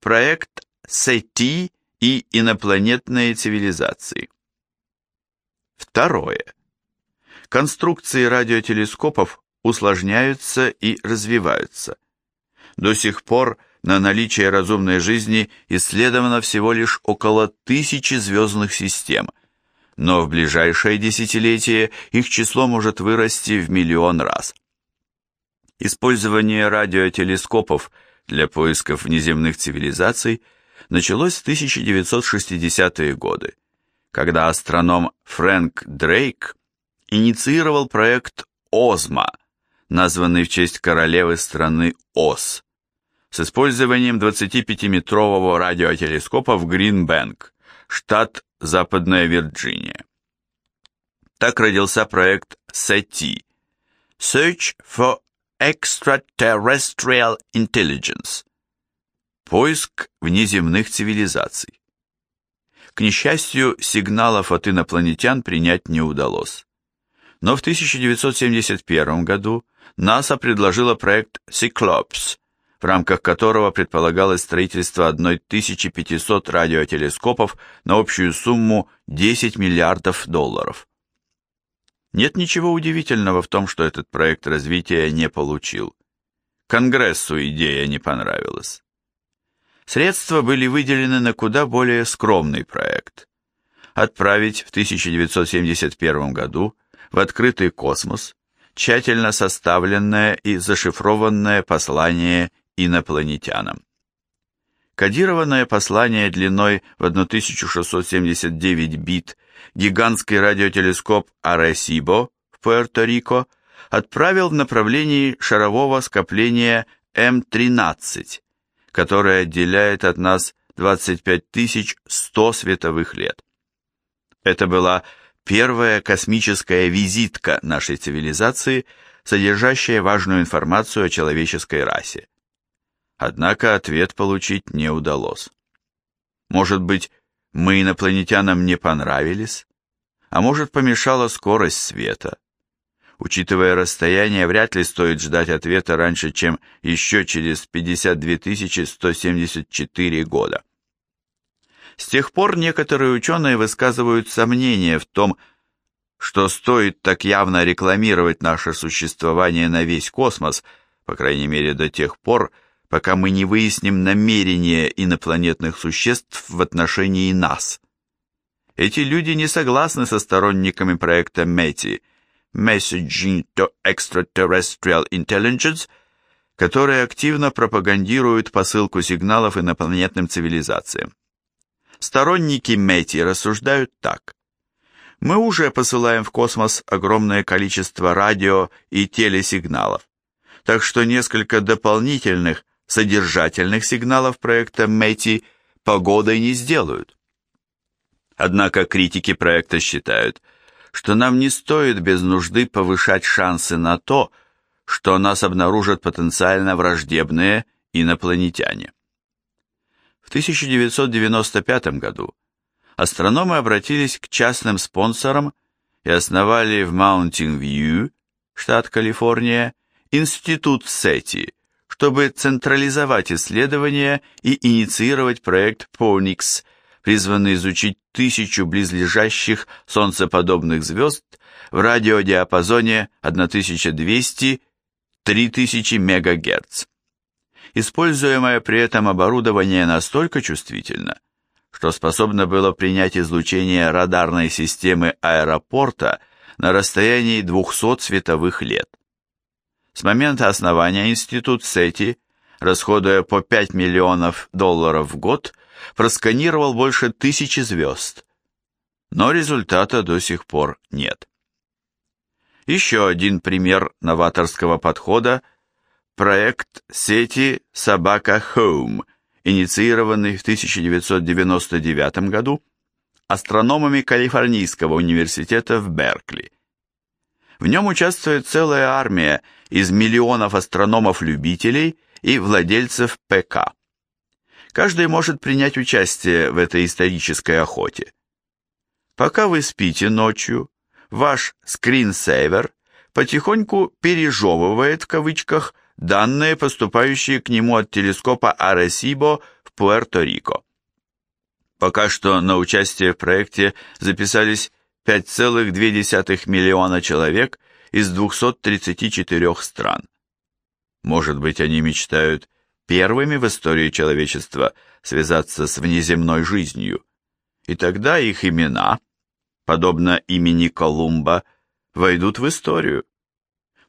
проект SETI и инопланетные цивилизации. Второе. Конструкции радиотелескопов усложняются и развиваются. До сих пор на наличие разумной жизни исследовано всего лишь около тысячи звездных систем, но в ближайшее десятилетие их число может вырасти в миллион раз. Использование радиотелескопов для поисков внеземных цивилизаций началось в 1960-е годы, когда астроном Фрэнк Дрейк инициировал проект «Озма», названный в честь королевы страны Оз, с использованием 25-метрового радиотелескопа в Гринбэнк, штат Западная Вирджиния. Так родился проект SETI – Search for Extraterrestrial Intelligence – поиск внеземных цивилизаций. К несчастью, сигналов от инопланетян принять не удалось. Но в 1971 году НАСА предложила проект Cyclops, в рамках которого предполагалось строительство 1500 радиотелескопов на общую сумму 10 миллиардов долларов. Нет ничего удивительного в том, что этот проект развития не получил. Конгрессу идея не понравилась. Средства были выделены на куда более скромный проект. Отправить в 1971 году в открытый космос тщательно составленное и зашифрованное послание инопланетянам. Кодированное послание длиной в 1679 бит гигантский радиотелескоп Аресибо в Пуэрто-Рико отправил в направлении шарового скопления М13, которое отделяет от нас 25 100 световых лет. Это была первая космическая визитка нашей цивилизации, содержащая важную информацию о человеческой расе. Однако ответ получить не удалось. Может быть, мы инопланетянам не понравились? А может, помешала скорость света? Учитывая расстояние, вряд ли стоит ждать ответа раньше, чем еще через 52 174 года. С тех пор некоторые ученые высказывают сомнения в том, что стоит так явно рекламировать наше существование на весь космос, по крайней мере до тех пор, пока мы не выясним намерения инопланетных существ в отношении нас. Эти люди не согласны со сторонниками проекта METI Messaging to Extraterrestrial Intelligence, который активно пропагандирует посылку сигналов инопланетным цивилизациям. Сторонники METI рассуждают так. Мы уже посылаем в космос огромное количество радио и телесигналов, так что несколько дополнительных содержательных сигналов проекта METI погодой не сделают. Однако критики проекта считают, что нам не стоит без нужды повышать шансы на то, что нас обнаружат потенциально враждебные инопланетяне. В 1995 году астрономы обратились к частным спонсорам и основали в View, штат Калифорния, институт SETI, чтобы централизовать исследования и инициировать проект Ponyx, призванный изучить тысячу близлежащих солнцеподобных звезд в радиодиапазоне 1200-3000 МГц. Используемое при этом оборудование настолько чувствительно, что способно было принять излучение радарной системы аэропорта на расстоянии 200 световых лет. С момента основания институт SETI, расходуя по 5 миллионов долларов в год, просканировал больше тысячи звезд, но результата до сих пор нет. Еще один пример новаторского подхода – проект сети «Собака Home», инициированный в 1999 году астрономами Калифорнийского университета в Беркли. В нем участвует целая армия из миллионов астрономов-любителей и владельцев ПК. Каждый может принять участие в этой исторической охоте. Пока вы спите ночью, ваш скринсейвер потихоньку «пережевывает» в кавычках данные, поступающие к нему от телескопа Аресибо в Пуэрто-Рико. Пока что на участие в проекте записались 5,2 миллиона человек из 234 стран. Может быть, они мечтают первыми в истории человечества связаться с внеземной жизнью, и тогда их имена, подобно имени Колумба, войдут в историю.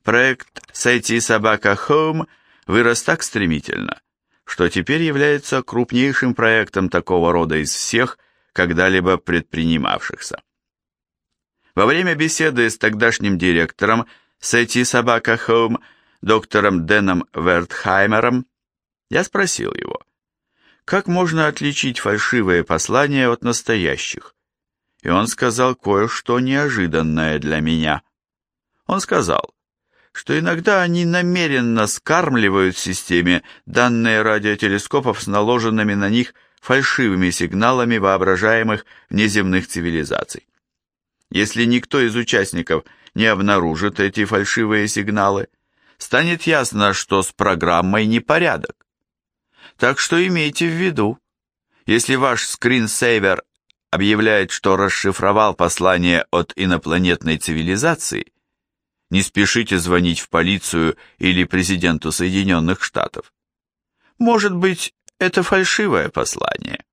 Проект «Сойти собака Home» вырос так стремительно, что теперь является крупнейшим проектом такого рода из всех, когда-либо предпринимавшихся. Во время беседы с тогдашним директором «Сойти собака Home» доктором Дэном Вертхаймером, я спросил его, как можно отличить фальшивые послания от настоящих? И он сказал кое-что неожиданное для меня. Он сказал, что иногда они намеренно скармливают системе данные радиотелескопов с наложенными на них фальшивыми сигналами воображаемых внеземных цивилизаций. Если никто из участников не обнаружит эти фальшивые сигналы, станет ясно, что с программой непорядок. Так что имейте в виду, если ваш скринсейвер объявляет, что расшифровал послание от инопланетной цивилизации, не спешите звонить в полицию или президенту Соединенных Штатов. Может быть, это фальшивое послание.